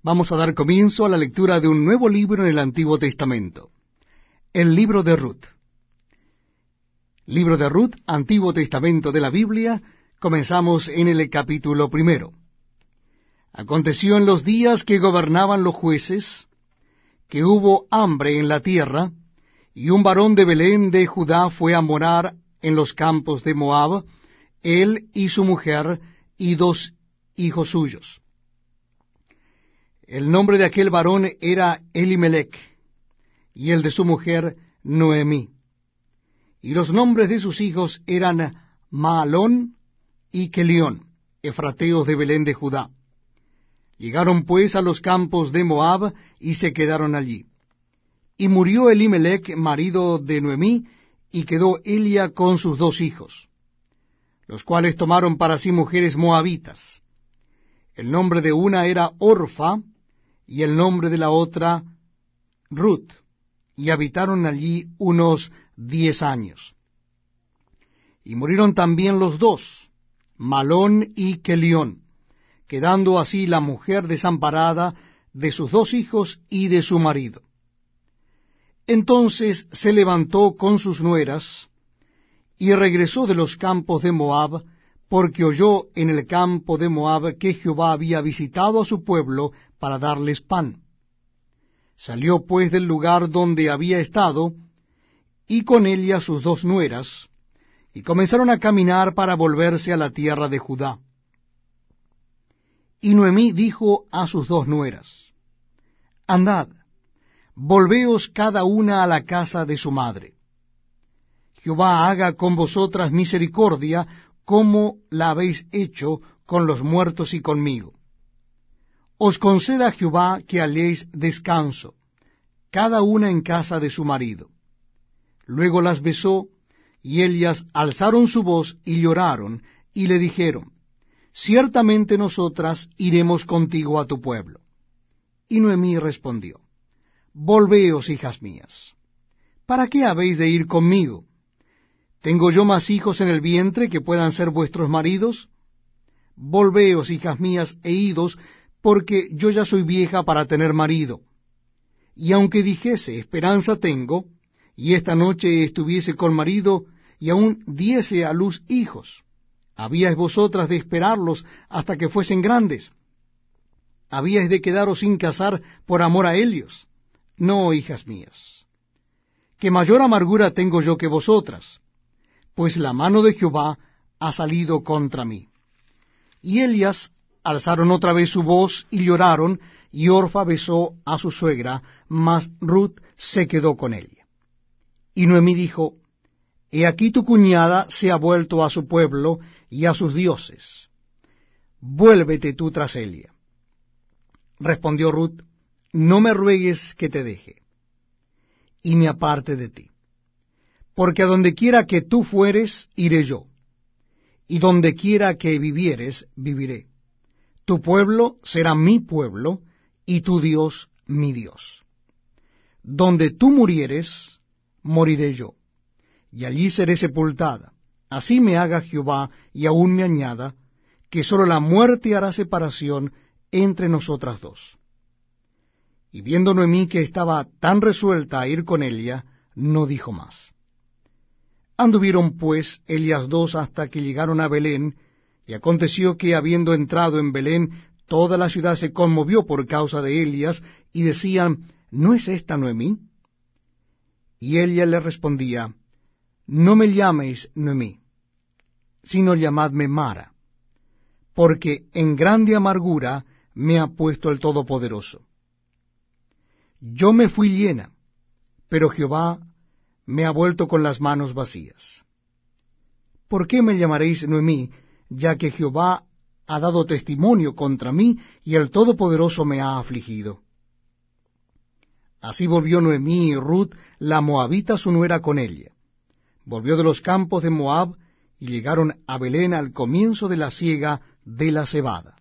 Vamos a dar comienzo a la lectura de un nuevo libro en el Antiguo Testamento, el libro de Ruth. Libro de Ruth, Antiguo Testamento de la Biblia, comenzamos en el capítulo primero. Aconteció en los días que gobernaban los jueces, que hubo hambre en la tierra, y un varón de Belén de Judá fue a morar en los campos de Moab, él y su mujer y dos hijos suyos. El nombre de aquel varón era Elimelech, y el de su mujer Noemí. Y los nombres de sus hijos eran Maalón y Kelión, efrateos de Belén de Judá. Llegaron pues a los campos de Moab y se quedaron allí. Y murió Elimelech, marido de Noemí, y quedó Elia con sus dos hijos, los cuales tomaron para sí mujeres moabitas. El nombre de una era Orfa, y el nombre de la otra Ruth, y habitaron allí unos diez años. Y murieron también los dos, Malón y Kelión, quedando así la mujer desamparada de sus dos hijos y de su marido. Entonces se levantó con sus nueras, y regresó de los campos de Moab, porque oyó en el campo de Moab que Jehová había visitado a su pueblo para darles pan. Salió pues del lugar donde había estado, y con ella sus dos nueras, y comenzaron a caminar para volverse a la tierra de Judá. Y Noemí dijo a sus dos nueras, Andad, volveos cada una a la casa de su madre. Jehová haga con vosotras misericordia, como la habéis hecho con los muertos y conmigo. Os conceda Jehová que haléis descanso, cada una en casa de su marido. Luego las besó, y ellas alzaron su voz y lloraron, y le dijeron, Ciertamente nosotras iremos contigo a tu pueblo. Y Noemí respondió, Volveos, hijas mías. ¿Para qué habéis de ir conmigo? ¿Tengo yo más hijos en el vientre que puedan ser vuestros maridos? Volveos, hijas mías, e idos, porque yo ya soy vieja para tener marido. Y aunque dijese, esperanza tengo, y esta noche estuviese con marido, y aún diese a luz hijos, ¿habíais vosotras de esperarlos hasta que fuesen grandes? ¿Habíais de quedaros sin casar por amor a ellos? No, hijas mías. Que mayor amargura tengo yo que vosotras pues la mano de Jehová ha salido contra mí. Y Elias alzaron otra vez su voz y lloraron, y Orfa besó a su suegra, mas Ruth se quedó con ella. Y Noemí dijo, He aquí tu cuñada se ha vuelto a su pueblo y a sus dioses. Vuélvete tú tras ella. Respondió Ruth, No me ruegues que te deje, y me aparte de ti porque a donde quiera que tú fueres, iré yo, y donde quiera que vivieres, viviré. Tu pueblo será mi pueblo, y tu Dios mi Dios. Donde tú murieres, moriré yo, y allí seré sepultada. Así me haga Jehová, y aún me añada, que sólo la muerte hará separación entre nosotras dos. Y viendo Noemí que estaba tan resuelta a ir con ella, no dijo más. Anduvieron pues Elias dos hasta que llegaron a Belén, y aconteció que habiendo entrado en Belén, toda la ciudad se conmovió por causa de Elias, y decían, ¿no es esta Noemí? Y ella le respondía, No me llaméis Noemí, sino llamadme Mara, porque en grande amargura me ha puesto el Todopoderoso. Yo me fui llena, pero Jehová me ha vuelto con las manos vacías. ¿Por qué me llamaréis Noemí, ya que Jehová ha dado testimonio contra mí y el Todopoderoso me ha afligido? Así volvió Noemí y Ruth, la moabita su nuera, con ella. Volvió de los campos de Moab y llegaron a Belén al comienzo de la siega de la cebada.